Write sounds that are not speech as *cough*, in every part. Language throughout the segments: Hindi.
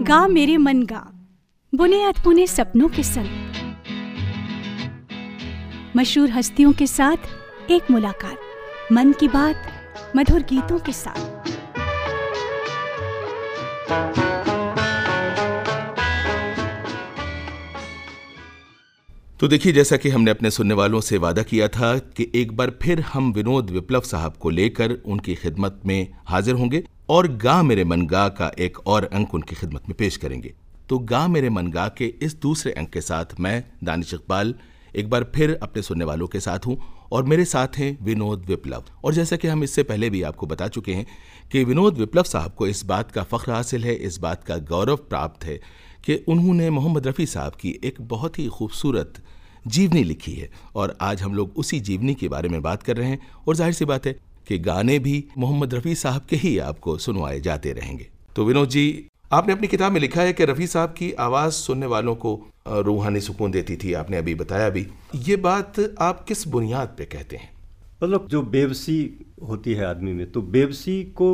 गा मेरे मन गा। बुने अधबुने सपनों के संग। मशहूर हस्तियों के साथ एक मुलाकात। मन की बात मधुर गीतों के साथ। तो देखिए जैसा कि हमने अपने सुनने वालों से वादा किया था कि एक बार फिर हम विनोद विप्लव साहब को लेकर उनकी खिदमत में हाजिर होंगे। और गा मेरे मन गा का एक और अंक उनकी खिदमत में पेश करेंगे। तो गा मेरे मन गा के इस दूसरे अंक के साथ मैं, दानिश इकबाल, एक बार फिर अपने सुनने वालों के साथ हूँ और मेरे साथ हैं विनोद विप्लव। और जैसा कि हम इससे पहले भी आपको बता चुके हैं कि विनोद विप्लव साहब को इस बात का फख्र हासिल है, इस बात का गौरव प्राप्त है कि उन्होंने मोहम्मद रफ़ी साहब की एक बहुत ही खूबसूरत जीवनी लिखी है। और आज हम लोग उसी जीवनी के बारे में बात कर रहे हैं और ज़ाहिर सी बात है कि गाने भी मोहम्मद रफ़ी साहब के ही आपको सुनवाए जाते रहेंगे। तो विनोद जी आपने अपनी किताब में लिखा है कि रफ़ी साहब की आवाज़ सुनने वालों को रूहानी सुकून देती थी आपने अभी बताया भी। ये बात आप किस बुनियाद पे कहते हैं? मतलब जो बेबसी होती है आदमी में तो बेबसी को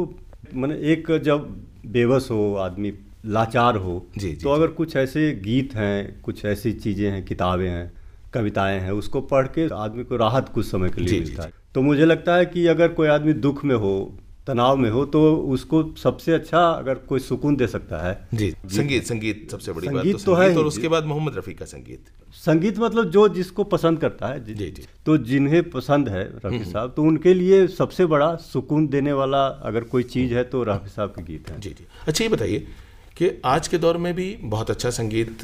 मैंने एक जब बेबस हो आदमी लाचार हो जी, जी, तो अगर कुछ ऐसे गीत हैं कुछ ऐसी चीज़ें हैं किताबें हैं कविताएँ हैं उसको पढ़ के आदमी को राहत कुछ समय के लिए मिलता है। तो मुझे लगता है कि अगर कोई आदमी दुख में हो तनाव में हो तो उसको सबसे अच्छा अगर कोई सुकून दे सकता है। जी संगीत संगीत सबसे बड़ी संगीत बात तो, तो है और उसके बाद मोहम्मद रफ़ी का संगीत। संगीत मतलब जो जिसको पसंद करता है। जी जी। तो जिन्हें पसंद है रफ़ी साहब तो उनके लिए सबसे बड़ा सुकून देने वाला अगर कोई चीज़ है तो रफ़ी साहब के गीत है। जी जी। अच्छा ये बताइए कि आज के दौर में भी बहुत अच्छा संगीत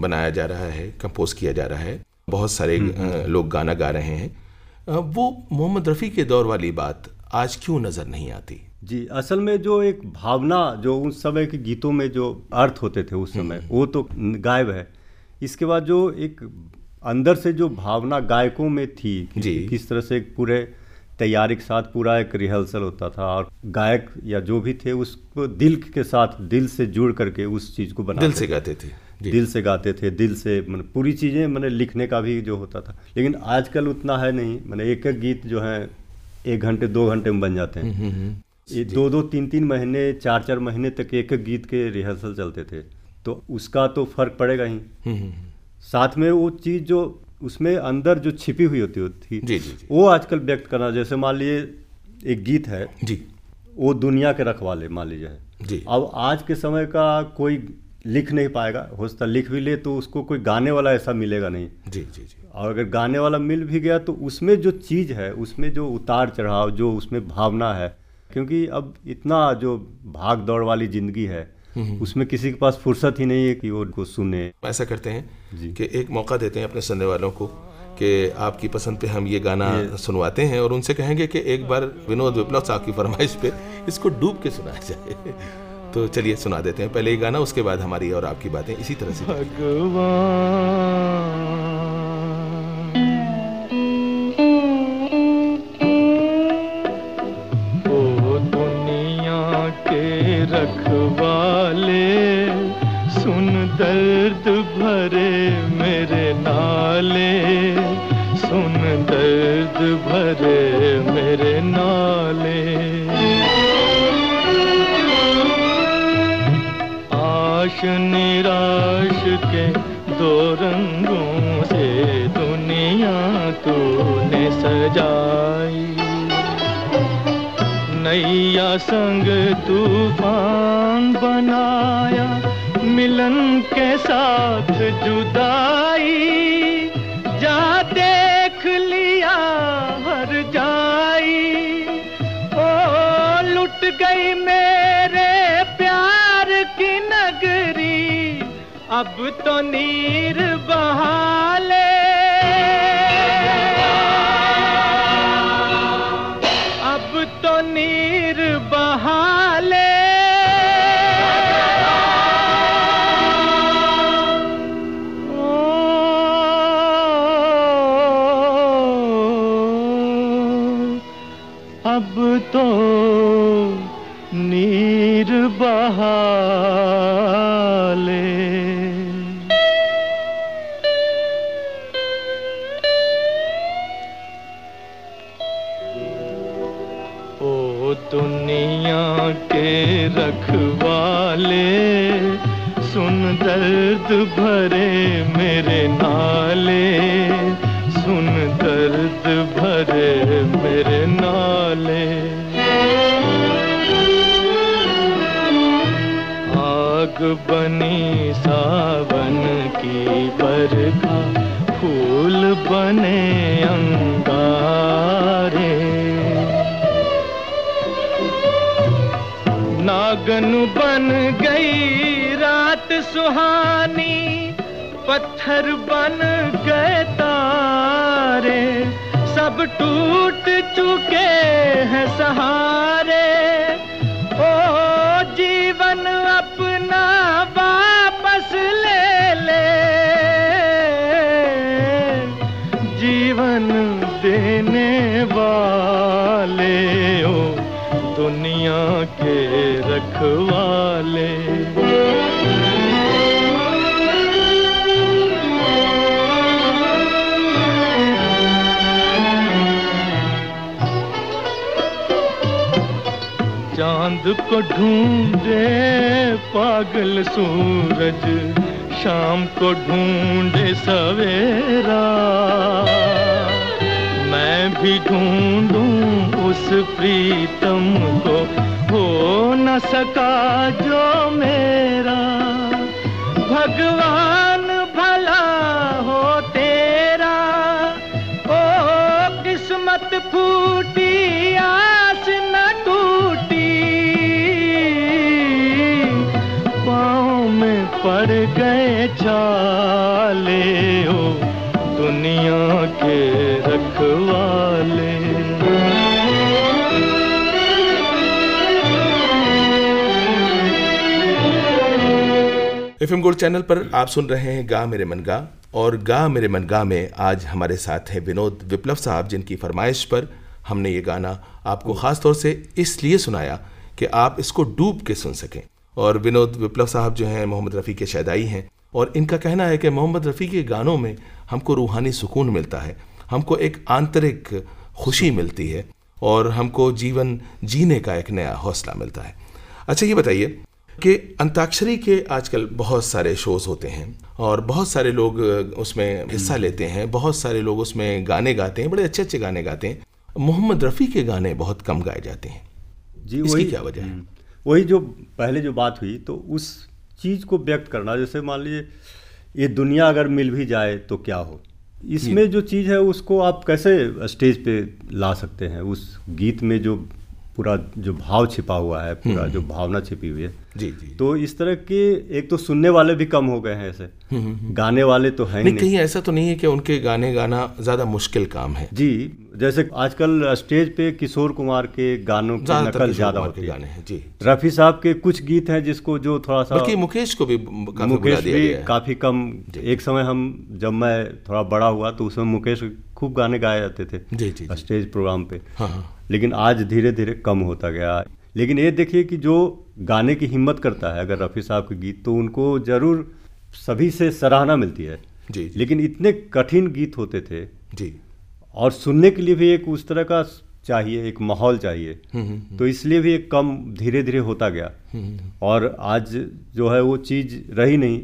बनाया जा रहा है कंपोज किया जा रहा है। बहुत सारे लोग गाना गा रहे हैं। वो मोहम्मद रफ़ी के दौर वाली बात आज क्यों नज़र नहीं आती? जी असल में जो एक भावना जो उस समय के गीतों में जो अर्थ होते थे उस समय वो तो गायब है। इसके बाद जो एक अंदर से जो भावना गायकों में थी जी। किस तरह से एक पूरे तैयारी के साथ पूरा एक रिहर्सल होता था और गायक या जो भी थे उसको दिल के साथ दिल से जुड़ करके उस चीज़ को बना दिल से गाते थे। दिल से गाते थे दिल से मतलब पूरी चीज़ें मैंने लिखने का भी जो होता था। लेकिन आजकल उतना है नहीं। मैंने एक एक गीत जो है एक घंटे दो घंटे में बन जाते हैं। ये दो दो तीन तीन महीने चार चार महीने तक एक एक गीत के रिहर्सल चलते थे। तो उसका तो फ़र्क पड़ेगा ही। साथ में वो चीज़ जो उसमें अंदर जो छिपी हुई होती थी जी, जी, जी. वो आजकल व्यक्त करना जैसे मान लीजिए एक गीत है जी। वो दुनिया के रखवाले मान लीजिए। जी। अब आज के समय का कोई लिख नहीं पाएगा। हो सकता लिख भी ले तो उसको कोई गाने वाला ऐसा मिलेगा नहीं। जी जी जी। और अगर गाने वाला मिल भी गया तो उसमें जो चीज़ है उसमें जो उतार चढ़ाव जो उसमें भावना है क्योंकि अब इतना जो भाग दौड़ वाली ज़िंदगी है उसमें किसी के पास फुर्सत ही नहीं है कि वो उनको सुने। ऐसा करते हैं जी। कि एक मौका देते हैं अपने सुनने वालों को कि आपकी पसंद पे हम ये गाना ये। सुनवाते हैं और उनसे कहेंगे कि एक बार विनोद विप्लव साहब की फरमाइश पे इसको डूब के सुनाया जाए। तो चलिए सुना देते हैं। पहले ये गाना, उसके बाद हमारी और आपकी बातें। इसी तरह से। रखवाले संग तूफ़ान बनाया, मिलन के साथ जुदाई। जा देख लिया हर जाई। ओ, लुट गई मेरे प्यार की नगरी। अब तो नीर बहाले दुनिया के रखवाले, सुन दर्द भरे मेरे नाले, सुन दर्द भरे मेरे नाले। आग बनी सावन की बरखा, फूल बने अंगारे। नागन बन गई रात सुहानी पत्थर बन गए तारे सब टूट चुके हैं सहारे को ढूंढे पागल सूरज, शाम को ढूंढे सवेरा। मैं भी ढूंढूं उस प्रीतम को, हो न सका जो मेरा। एफ़ एम गोल्ड चैनल पर आप सुन रहे हैं गा मेरे मन गा, और गा मेरे मन गा में आज हमारे साथ हैं विनोद विप्लव साहब, जिनकी फरमाइश पर हमने ये गाना आपको ख़ास तौर से इसलिए सुनाया कि आप इसको डूब के सुन सकें। और विनोद विप्लव साहब जो हैं, मोहम्मद रफ़ी के शैदाई हैं, और इनका कहना है कि मोहम्मद रफ़ी के गानों में हमको रूहानी सुकून मिलता है, हमको एक आंतरिक खुशी मिलती है, और हमको जीवन जीने का एक नया हौसला मिलता है। अच्छा ये बताइए कि अंताक्षरी के आजकल बहुत सारे शोज़ होते हैं और बहुत सारे लोग उसमें हिस्सा लेते हैं बहुत सारे लोग उसमें गाने गाते हैं बड़े अच्छे अच्छे गाने गाते हैं। मोहम्मद रफ़ी के गाने बहुत कम गाए जाते हैं। जी वही क्या वजह है? हम्म, वही जो पहले जो बात हुई तो उस चीज़ को व्यक्त करना जैसे मान लीजिए ये दुनिया अगर मिल भी जाए तो क्या हो? इसमें जो चीज़ है उसको आप कैसे स्टेज पे ला सकते हैं? उस गीत में जो पूरा जो भाव छिपा हुआ है पूरा जो भावना छिपी हुई है। जी जी। तो इस तरह के एक तो सुनने वाले भी कम हो गए हैं ऐसे। गाने वाले तो हैं नहीं नहीं कहीं ऐसा तो नहीं है कि उनके गाने गाना ज़्यादा मुश्किल काम है। जी जैसे आजकल स्टेज पे किशोर कुमार के गानों की नकल ज़्यादा होती है। गाने हैं जी रफी साहब के कुछ गीत हैं जिसको जो थोड़ा सा बल्कि मुकेश को भी काफ़ी मुकेश भी काफ़ी कम। एक समय हम जब मैं थोड़ा बड़ा हुआ तो उसमें मुकेश खूब गाने गाए जाते थे जी जी जी। स्टेज प्रोग्राम पे। हाँ हाँ। लेकिन आज धीरे धीरे कम होता गया। लेकिन ये देखिए कि जो गाने की हिम्मत करता है अगर रफ़ी साहब के गीत तो उनको ज़रूर सभी से सराहना मिलती है। जी। जी लेकिन इतने कठिन गीत होते थे। जी। और सुनने के लिए भी एक उस तरह का चाहिए एक माहौल चाहिए। हम्म, हम्म, तो इसलिए भी एक कम धीरे धीरे होता गया। हम्म, और आज जो है वो चीज़ रही नहीं।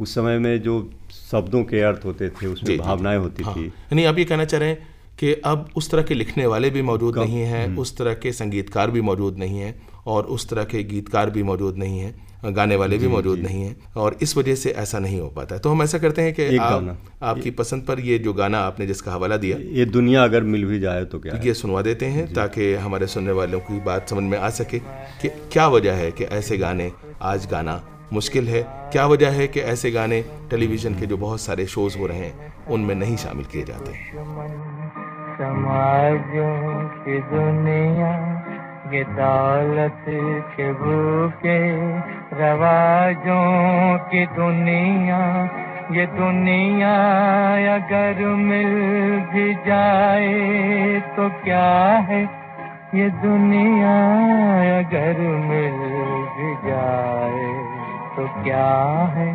उस समय में जो शब्दों के अर्थ होते थे उसमें भावनाएँ होती हाँ। थी। यानी आप ये कहना चाह रहे हैं कि अब उस तरह के लिखने वाले भी मौजूद नहीं हैं उस तरह के संगीतकार भी मौजूद नहीं हैं और उस तरह के गीतकार भी मौजूद नहीं हैं गाने वाले भी मौजूद नहीं हैं और इस वजह से ऐसा नहीं हो पाता है। तो हम ऐसा करते हैं कि आप आपकी पसंद पर ये जो गाना आपने जिसका हवाला दिया। ये दुनिया अगर मिल भी जाए तो क्या ये सुनवा देते हैं ताकि हमारे सुनने वालों की बात समझ में आ सके कि क्या वजह है कि ऐसे गाने आज गाना मुश्किल है। क्या वजह है कि ऐसे गाने टेलीविज़न के जो बहुत सारे शोज़ हो रहे हैं उनमें नहीं शामिल किए जाते समाजों की दुनिया, ये दौलत के भूखे रवाजों की दुनिया, ये दुनिया अगर मिल भी जाए तो क्या है? ये दुनिया अगर मिल भी जाए तो क्या है?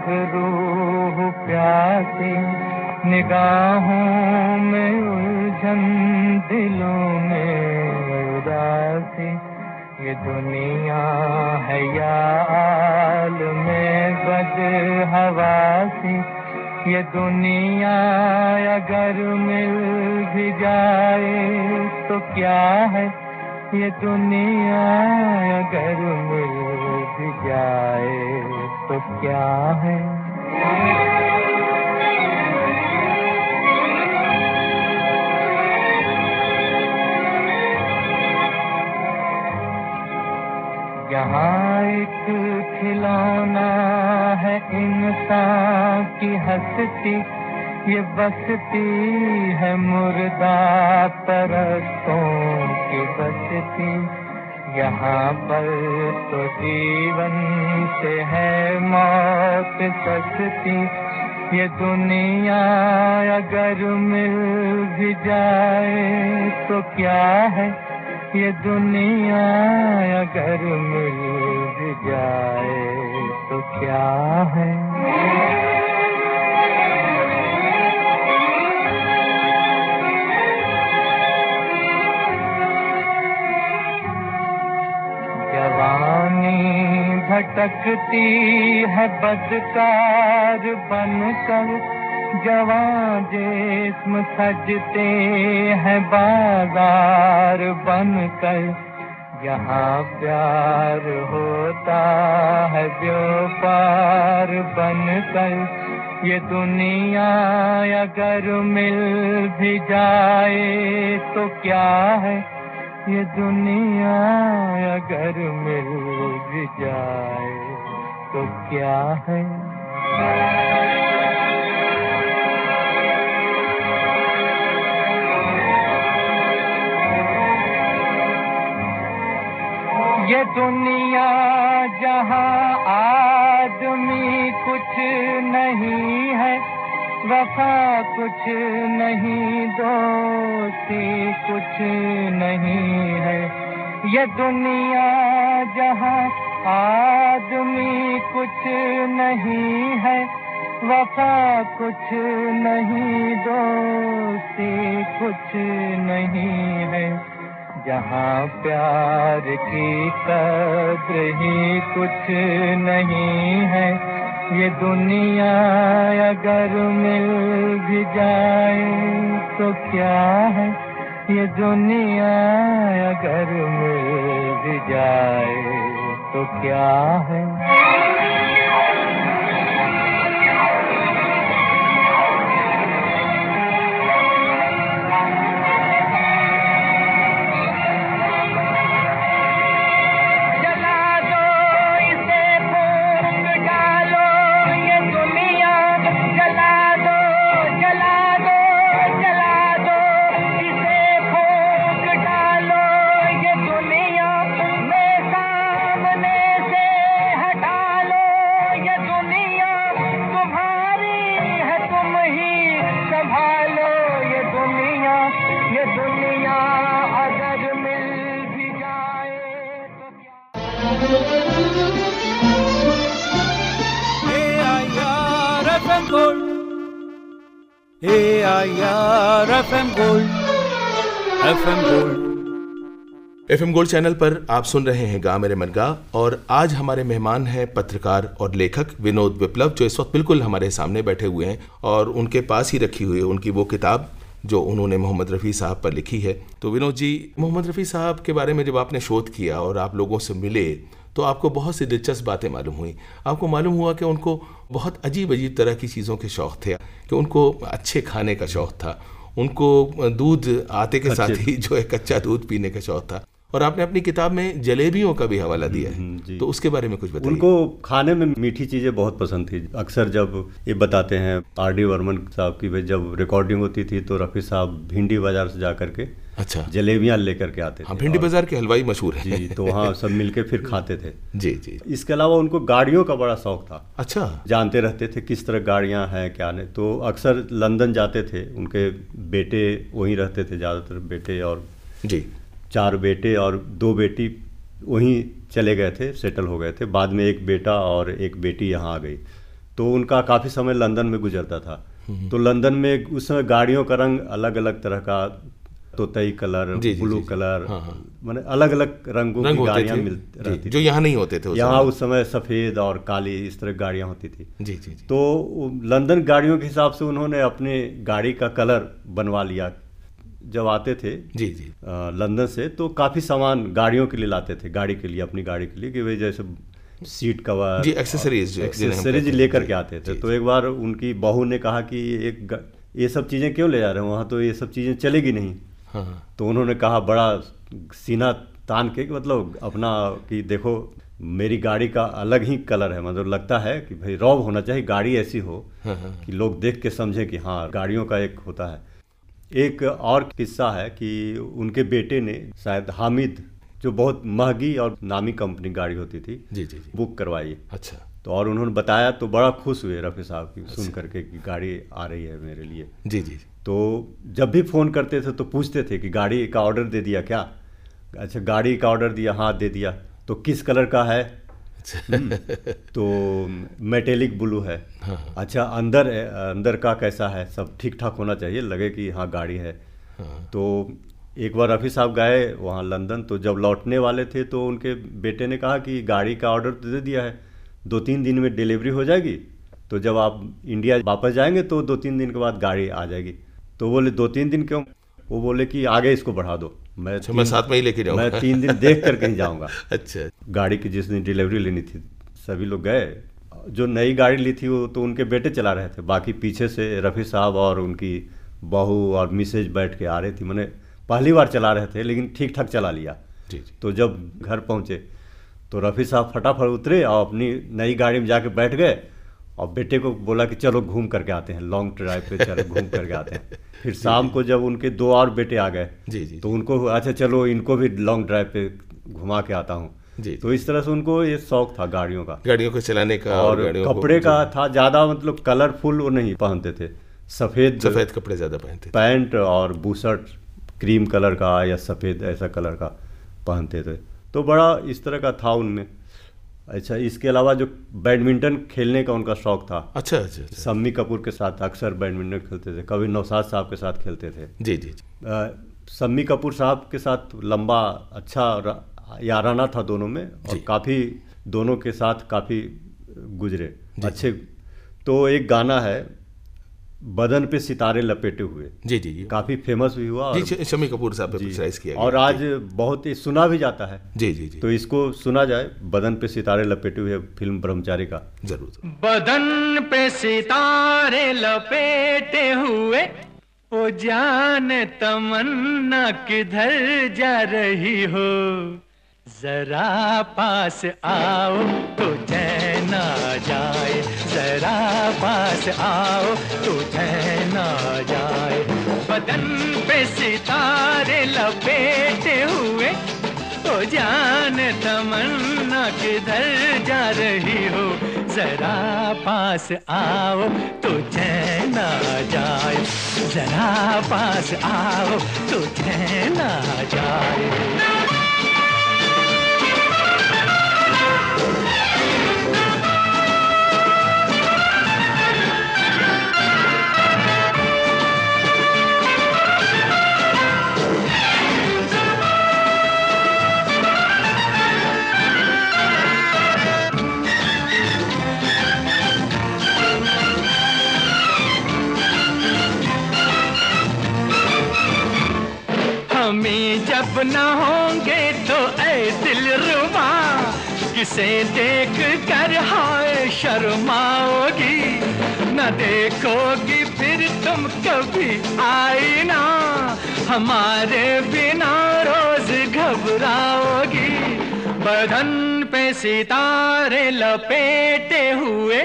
एक रूह प्यासी, निगाहों में उलझन, दिलों में उदासी। ये दुनिया है या आल में बद हवासी। ये दुनिया अगर मिल भी जाए तो क्या है? ये दुनिया यहाँ एक खिलौना है इंसान की हस्ती। ये बसती है मुर्दा परस्तों की बसती। यहाँ पर तो जीवन से है मौत सस्ती ये दुनिया अगर मिल भी जाए तो क्या है? ये दुनिया अगर मिल जाए तो क्या है? जवानी भटकती है बदकार बनकर जवान जिस्म सजते हैं बाज़ार बनकर। यहाँ प्यार होता है व्यापार बनकर। ये दुनिया अगर मिल भी जाए तो क्या है? ये दुनिया अगर मिल भी जाए तो क्या है? ये दुनिया जहाँ आदमी कुछ नहीं है, वफा कुछ नहीं, दोस्ती कुछ नहीं है। ये दुनिया जहाँ आदमी कुछ नहीं है, वफा कुछ नहीं, दोस्ती कुछ नहीं है। जहाँ प्यार की कद्र ही कुछ नहीं है, ये दुनिया अगर मिल भी जाए तो क्या है? ये दुनिया अगर मिल भी जाए तो क्या है? एफ़ एम गोल्ड चैनल पर आप सुन रहे हैं गा मेरे मनगा और आज हमारे मेहमान हैं पत्रकार और लेखक विनोद विप्लव जो इस वक्त बिल्कुल हमारे सामने बैठे हुए हैं और उनके पास ही रखी हुई है उनकी वो किताब जो उन्होंने मोहम्मद रफ़ी साहब पर लिखी है। तो विनोद जी मोहम्मद रफ़ी साहब के बारे में जब आपने शोध किया और आप लोगों से मिले तो आपको बहुत सी दिलचस्प बातें मालूम हुई। आपको मालूम हुआ कि उनको बहुत अजीब अजीब तरह की चीज़ों के शौक़ थे कि उनको अच्छे खाने का शौक़ था उनको दूध आते के साथ ही जो है कच्चा दूध पीने का शौक़ था। और आपने अपनी किताब में जलेबियों का भी हवाला दिया हम्म, है तो उसके बारे में कुछ बताइए। उनको खाने में मीठी चीज़ें बहुत पसंद थी। अक्सर जब ये बताते हैं आर डी वर्मन साहब की भाई जब रिकॉर्डिंग होती थी तो रफ़ी साहब भिंडी बाज़ार से जा करके अच्छा। जलेबियाँ लेकर के आते थे। हाँ भिंडी बाज़ार के हलवाई मशहूर है। जी तो वहाँ सब मिलके फिर खाते थे। *laughs* जी जी। इसके अलावा उनको गाड़ियों का बड़ा शौक था। अच्छा। जानते रहते थे किस तरह गाड़ियाँ हैं क्या नहीं। तो अक्सर लंदन जाते थे उनके बेटे वहीं रहते थे ज़्यादातर बेटे और जी। चार बेटे और दो बेटी वहीं चले गए थे सेटल हो गए थे। बाद में एक बेटा और एक बेटी यहाँ आ गई। तो उनका काफ़ी समय लंदन में गुजरता था। तो लंदन में उस समय गाड़ियों का रंग अलग अलग तरह का तोतई कलर ब्लू। कलर हाँ, हाँ। मैंने अलग अलग रंगों रंग की गाड़ियाँ थे। मिल जी, रहती जो यहाँ नहीं होते थे यहाँ उस समय सफ़ेद और काली इस तरह गाड़ियाँ होती थी। जी जी तो लंदन गाड़ियों के हिसाब से उन्होंने अपने गाड़ी का कलर बनवा लिया। जब आते थे जी जी। लंदन से तो काफ़ी सामान गाड़ियों के लिए लाते थे गाड़ी के लिए अपनी गाड़ी के लिए कि भाई जैसे सीट कवर जी, accessories जो- जिन्हें हम एक्सेसरीज लेकर के आते थे। तो एक बार उनकी बहू ने कहा कि एक ये सब चीज़ें क्यों ले जा रहे हो? वहाँ तो ये सब चीज़ें चलेगी नहीं। हाँ हाँ। तो उन्होंने कहा बड़ा सीना तान के कि मतलब अपना कि देखो मेरी गाड़ी का अलग ही कलर है। मतलब लगता है कि भाई रौब होना चाहिए गाड़ी ऐसी हो हाँ, हाँ। कि लोग देख के समझें कि हाँ गाड़ियों का एक होता है। एक और किस्सा है कि उनके बेटे ने शायद हामिद जो बहुत महँगी और नामी कंपनी गाड़ी होती थी जी जी जी। बुक करवाई। अच्छा। तो और उन्होंने बताया तो बड़ा खुश हुए रफ़ी साहब की अच्छा। सुन करके कि गाड़ी आ रही है मेरे लिए। जी जी। तो जब भी फ़ोन करते थे तो पूछते थे कि गाड़ी का ऑर्डर दे दिया क्या? अच्छा गाड़ी का ऑर्डर दिया हाँ दे दिया। तो किस कलर का है? तो मेटेलिक ब्लू है। हाँ, अच्छा अंदर अंदर का कैसा है? सब ठीक ठाक होना चाहिए? लगे कि हाँ गाड़ी है। हाँ। तो एक बार रफ़ी साहब गए वहाँ लंदन तो जब लौटने वाले थे तो उनके बेटे ने कहा कि गाड़ी का ऑर्डर तो दे दिया है। दो तीन दिन में डिलीवरी हो जाएगी। तो जब आप इंडिया वापस जाएँगे तो दो तीन दिन के बाद गाड़ी आ जाएगी। तो बोले दो तीन दिन क्यों? वो बोले कि आगे इसको बढ़ा दो। मैं अच्छा मैं साथ में ही लेके जाऊँगा। मैं तीन दिन देख कर कहीं जाऊँगा। *laughs* अच्छा। गाड़ी की जिस दिन डिलीवरी लेनी थी सभी लोग गए। जो नई गाड़ी ली थी वो तो उनके बेटे चला रहे थे। बाकी पीछे से रफ़ी साहब और उनकी बहू और मिसेज बैठ के आ रही थी। मैंने पहली बार चला रहे थे लेकिन ठीक ठाक चला लिया। तो जब घर पहुँचे तो रफ़ी साहब फटाफट उतरे और अपनी नई गाड़ी में जाके बैठ गए। और बेटे को बोला कि चलो घूम करके आते हैं लॉन्ग ड्राइव पे चलो घूम करके आते हैं। *laughs* फिर शाम को जब उनके दो और बेटे आ गए जी, जी, तो उनको अच्छा चलो इनको भी लॉन्ग ड्राइव पे घुमा के आता हूँ। जी, तो इस तरह से उनको ये शौक था गाड़ियों का। गाड़ियों को चलाने का और को- कपड़े का था ज़्यादा मतलब कलरफुल वो नहीं पहनते थे। सफ़ेद सफ़ेद कपड़े ज़्यादा पहनते पैंट और बूशर्ट क्रीम कलर का या सफ़ेद ऐसा कलर का पहनते थे। तो बड़ा इस तरह का था उनमें। अच्छा इसके अलावा जो बैडमिंटन खेलने का उनका शौक था। अच्छा अच्छा अच्छा। सम्मी कपूर के साथ अक्सर बैडमिंटन खेलते थे कभी नौसाद साहब के साथ खेलते थे। जी जी जी। आ, सम्मी कपूर साहब के साथ लंबा अच्छा याराना था दोनों में और काफ़ी दोनों के साथ काफ़ी गुजरे अच्छे। तो एक गाना है बदन पे सितारे लपेटे हुए। जी जी जी। काफ़ी फ़ेमस भी हुआ जी और, शमी कपूर साहब पिक्चराइज किया गया। और आज बहुत ही सुना भी जाता है। जी जी जी। तो इसको सुना जाए बदन पे सितारे लपेटे हुए फ़िल्म ब्रह्मचारी का। ज़रूर बदन पे सितारे लपेटे हुए ओ जान तमन्ना किधर जा रही हो। जरा पास आओ तो चैन आ जाए। जरा पास आओ तो ना जाए। बदन पे सितारे लपेटे हुए ओ जान तमन्ना किधर जा रही हो। जरा पास आओ तो ना जाए। जरा पास आओ तो ना जाए। जब न होंगे तो ऐ दिल रुमा, किसे देख कर हाय शर्माओगी? न देखोगी फिर तुम कभी आई ना हमारे बिना रोज घबराओगी। बदन पे सितारे लपेटे हुए,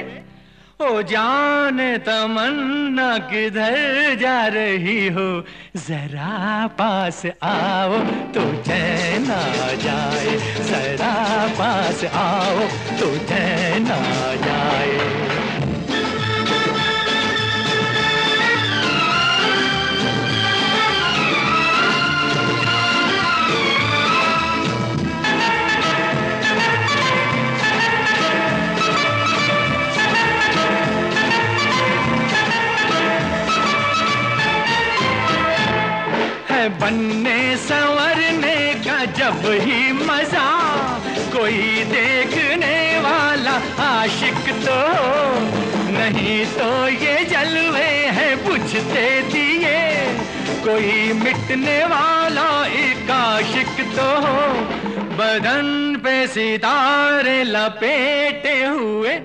ओ जान तमन्ना किधर जा रही हो? जरा पास आओ तो आ जाए। जरा पास आओ तो आ जाए बनने संवरने का जब ही मज़ा, कोई देखने वाला आशिक तो नहीं तो ये जलवे हैं बुझते दिए। कोई मिटने वाला एक आशिक तो बदन पे सितारे लपेटे हुए,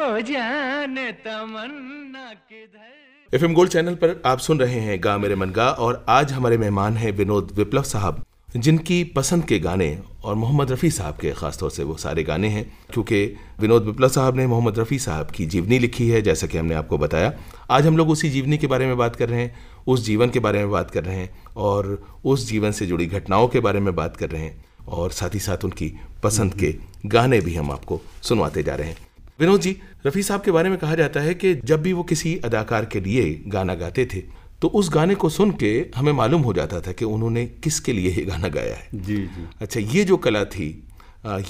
ओ जान तमन्ना किधर। एफ़ एम गोल्ड चैनल पर आप सुन रहे हैं गा मेरे मन गा और आज हमारे मेहमान हैं विनोद विप्लव साहब, जिनकी पसंद के गाने और मोहम्मद रफ़ी साहब के ख़ासतौर से वो सारे गाने हैं, क्योंकि विनोद विप्लव साहब ने मोहम्मद रफ़ी साहब की जीवनी लिखी है, जैसा कि हमने आपको बताया। आज हम लोग उसी जीवनी के बारे में बात कर रहे हैं, उस जीवन के बारे में बात कर रहे हैं और उस जीवन से जुड़ी घटनाओं के बारे में बात कर रहे हैं और साथ ही साथ उनकी पसंद के गाने भी हम आपको सुनवाते जा रहे हैं। विनोद जी रफ़ी साहब के बारे में कहा जाता है कि जब भी वो किसी अदाकार के लिए गाना गाते थे तो उस गाने को सुन के हमें मालूम हो जाता था कि उन्होंने किसके लिए ये गाना गाया है। जी जी। अच्छा ये जो कला थी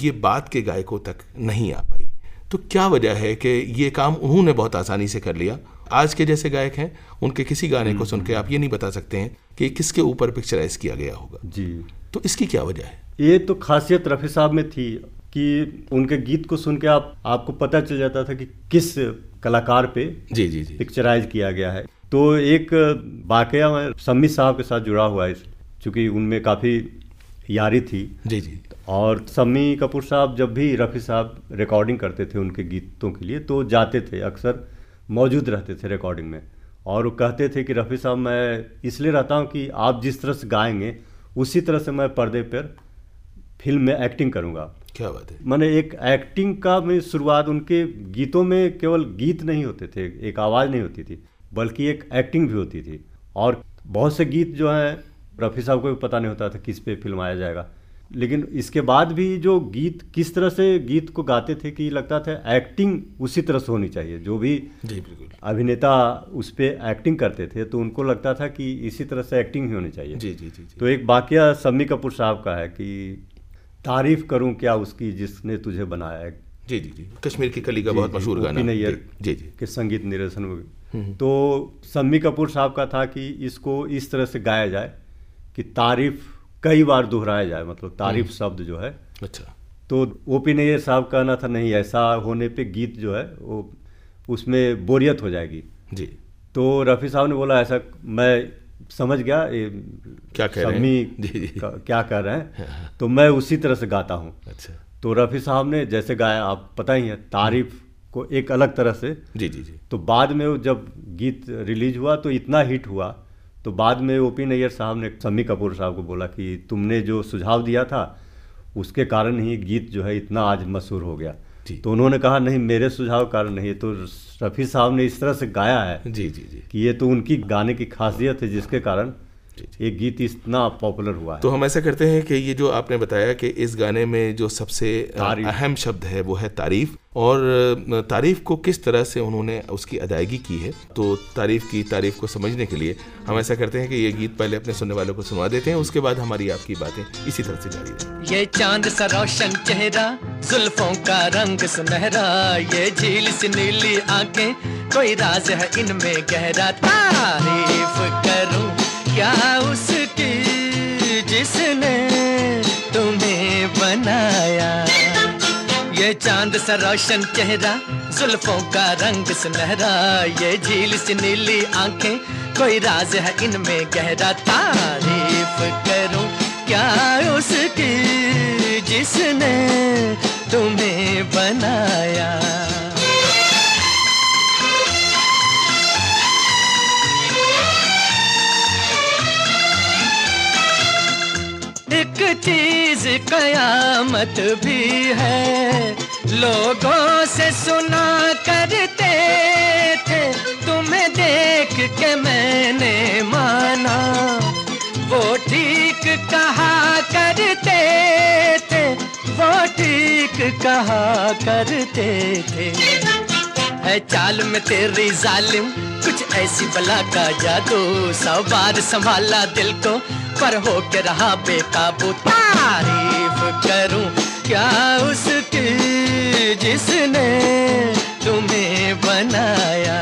ये बात के गायकों तक नहीं आ पाई। तो क्या वजह है कि ये काम उन्होंने बहुत आसानी से कर लिया? आज के जैसे गायक हैं उनके किसी गाने को सुन के आप ये नहीं बता सकते हैं कि किसके ऊपर पिक्चराइज किया गया होगा। जी। तो इसकी क्या वजह है? ये तो खासियत रफ़ी साहब में थी। कि उनके गीत को सुन के आप आपको पता चल जाता था कि किस कलाकार पे जी जी जी। पिक्चराइज किया गया है। तो एक वाकया सम्मी साहब के साथ जुड़ा हुआ है चूँकि उनमें काफ़ी यारी थी। जी जी। और सम्मी कपूर साहब जब भी रफ़ी साहब रिकॉर्डिंग करते थे उनके गीतों के लिए तो जाते थे अक्सर मौजूद रहते थे रिकॉर्डिंग में। और वो कहते थे कि रफ़ी साहब मैं इसलिए रहता हूँ कि आप जिस तरह से गाएँगे उसी तरह से मैं पर्दे पर फ़िल्म में एक्टिंग करूँगा। क्या बात है? मैंने एक एक्टिंग का में शुरुआत उनके गीतों में केवल गीत नहीं होते थे एक आवाज़ नहीं होती थी बल्कि एक एक्टिंग भी होती थी। और बहुत से गीत जो हैं रफ़ी साहब को भी पता नहीं होता था किस पे फिल्माया जाएगा। लेकिन इसके बाद भी जो गीत किस तरह से गीत को गाते थे कि लगता था एक्टिंग उसी तरह से होनी चाहिए। जो भी जी बिल्कुल। अभिनेता उस पर एक्टिंग करते थे तो उनको लगता था कि इसी तरह से एक्टिंग ही होनी चाहिए। जी जी जी जी। तो एक वाक्य सम्मी कपूर साहब का है कि तारीफ़ करूँ क्या उसकी जिसने तुझे बनाया? है जी जी जी। कश्मीर की कली का बहुत मशहूर. गाना। नैयर जी जी के संगीत निर्देशन में तो सम्मी कपूर साहब का था कि इसको इस तरह से गाया जाए कि तारीफ़ कई बार दोहराया जाए मतलब तारीफ़ शब्द जो है। अच्छा। तो ओ पी नैयर साहब कहना था नहीं ऐसा होने पे गीत जो है वो उसमें बोरियत हो जाएगी। जी। तो रफ़ी साहब ने बोला ऐसा मैं समझ गया ये क्या कह रहे हैं? *laughs* जी, जी। क्या कह रहे हैं? तो मैं उसी तरह से गाता हूँ। अच्छा। तो रफ़ी साहब ने जैसे गाया आप पता ही है तारीफ़ को एक अलग तरह से। जी जी जी। तो बाद में वो जब गीत रिलीज़ हुआ तो इतना हिट हुआ तो बाद में ओपी नैयर साहब ने सम्मी कपूर साहब को बोला कि तुमने जो सुझाव दिया था उसके कारण ही गीत जो है इतना आज मशहूर हो गया। तो उन्होंने कहा नहीं मेरे सुझाव कारण नहीं तो रफ़ी साहब ने इस तरह से गाया है जी जी जी। कि ये तो उनकी गाने की खासियत है जिसके कारण ये गीत इतना पॉपुलर हुआ है। तो हम ऐसा करते हैं कि ये जो आपने बताया कि इस गाने में जो सबसे अहम शब्द है वो है तारीफ़। और तारीफ़ को किस तरह से उन्होंने उसकी अदायगी की है तो तारीफ़ की तारीफ़ को समझने के लिए हम ऐसा करते हैं कि ये गीत पहले अपने सुनने वालों को सुनवा देते हैं उसके बाद हमारी आपकी बातें इसी तरह से जारी रहेंगी ये चाँद सा रोशन चेहरा जुल्फों का रंग सुनहरा ये झील सी नीली आँखें कोई राज है इनमें गहरा। तारीफ़ चाँद सा रोशन चेहरा, जुल्फों का रंग सुनहरा। ये झील सी नीली आँखें, कोई राज है इनमें गहरा। तारीफ़ करूँ क्या उसकी जिसने तुम्हें बनाया? एक चीज़ कयामत भी है लोगों से सुना करते थे, तुम्हें देख के मैंने माना। वो ठीक कहा करते थे, वो ठीक कहा करते थे। है चाल में तेरी जालिम, कुछ ऐसी बला का जादू। सौ बार संभाला दिल को, पर हो के रहा बेकाबू। तारीफ़ करूँ क्या उसकी जिसने तुम्हें बनाया?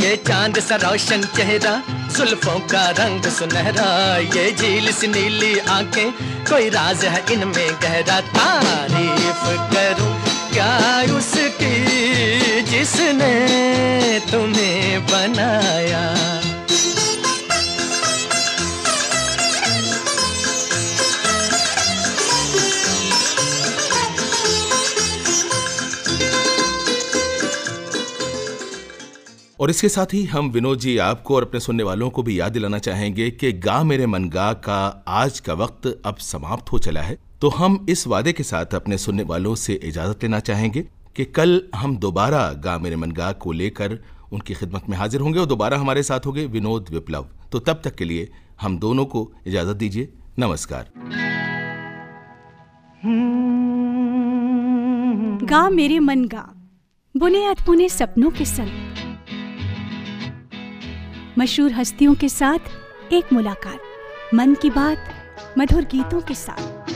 ये चाँद सा रोशन चेहरा, सुल्फों का रंग सुनहरा। ये झील सी नीली आँखें, कोई राज है इनमें गहरा। तारीफ़ करूँ, क्या उसकी जिसने तुम्हें बनाया? और इसके साथ ही हम विनोद जी आपको और अपने सुनने वालों को भी याद दिलाना चाहेंगे कि गा मेरे मन गा का आज का वक्त अब समाप्त हो चला है। तो हम इस वादे के साथ अपने सुनने वालों से इजाज़त लेना चाहेंगे कि कल हम दोबारा गा मेरे मन गा को लेकर उनकी खिदमत में हाजिर होंगे और दोबारा हमारे साथ होंगे विनोद विप्लव। तो तब तक के लिए हम दोनों को इजाज़त दीजिए। नमस्कार। गा मेरे मन गा बुने अधबुने सपनों के संग। मशहूर हस्तियों के साथ एक मुलाकात। मन की बात मधुर गीतों के साथ।